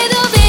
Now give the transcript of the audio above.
puedo ver.